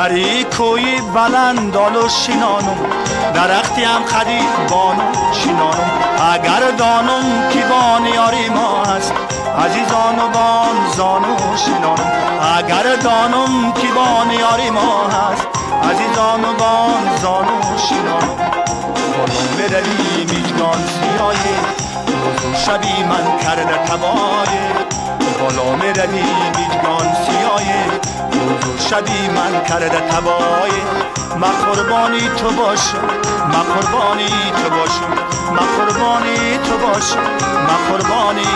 بری کوی بلند و شینانم. درختی هم خدید بانو شینانم. اگر دانم کی بان یاری ما هست. عزیزان و بان زانو شینانم. اگر دانم کی بان یاری ما هست. عزیزان و بان زانو شینانم. بالون بروی میجگان سیایه روز شبی من کرده تبایه بالا می‌روی میجگان سیایه شبی من کرده تبایه ما قربانی تو باشم ما قربانی تو باشم ما قربانی تو باشم ما قربانی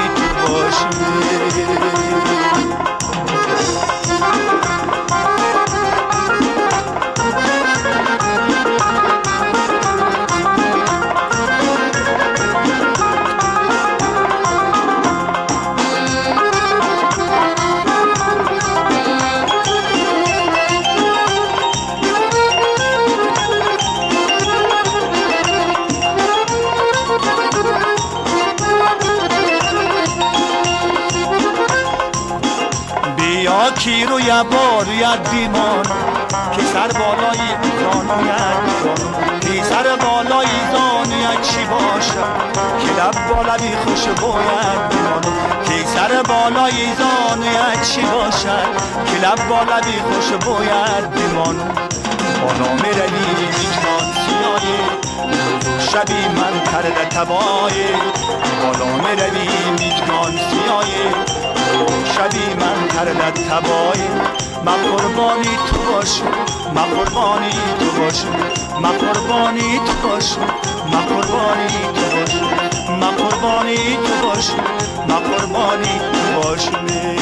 بیا کی رو یه بار یه دیمان که سر بالای زانویت کی سر بالای زانویت چی باشه که لب بالا بی خوش باید بیمانو کی سر بالای زانویت چی باشه که لب بالا بی خوش باید بیمانو بالا می‌روی میجمان سیایه روز شبی من کرده تبایه بالا می‌روی میجگان سیایه شبی من کردت تبایی ما قربانی تو باشم ما قربانی تو باشم. ما قربانی تو باشم ما قربانی تو باشم. ما قربانی تو باشم ما قربانی تو باشم.